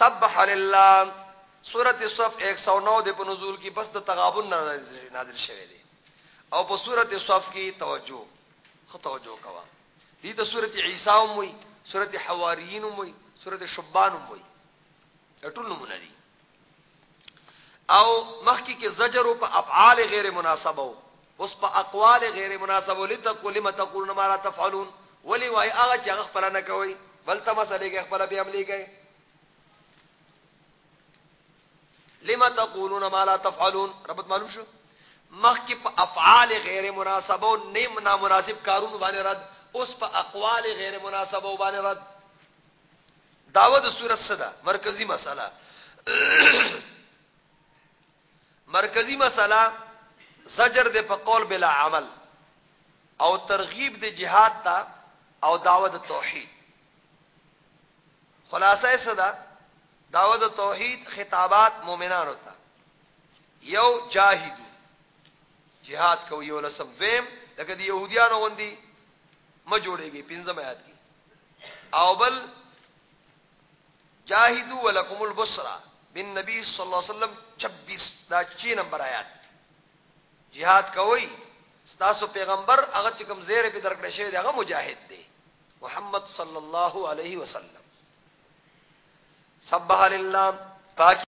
سبح لله سورۃ الصف 109 د په نزول کې پس د تغابن نازل شوه دی او په سورۃ الصف کې توجه خو توجه کوا دي ته سورۃ عیسی هم وي سورۃ حواریین هم وي سورۃ شبان هم وي ټول نمونه دي او مخکې کې زجر و په افعال غیر مناسبه و اوس په اقوال غیر مناسبه و لتقو لما تقولون ما لا تفعلون ولی وای هغه چې هغه خپل نه کوي بلته مسلې کې خپل به عملي کوي لما تقولون ما لا تفعلون ربط معلوم شو مخکې په افعال غیر مناسبه او نیم نامناسب کارونو باندې رد اوس په اقوال غیر مناسبه باندې رد داوه د صورت صدا مرکزی مسله مرکزی مسله زجر د په قول بلا عمل او ترغیب د جهاد ته او داوه د توحید خلاصه صدا داوه د توحید خطابات مؤمنانو ته یو جاهد جهاد کوي ولسم دویم لکه د يهوديانو غوندي ما جوړيږي پنځم آیات کې او بل جاهدوا ولکم البصرا بن نبی صلی الله علیه وسلم 26 دا 6 نمبر آیات jihad کوي ستاسو پیغمبر هغه چې کوم زیره په درکړې شوی دی هغه مجاهد دی محمد صلی الله علیه وسلم سبح لله پاک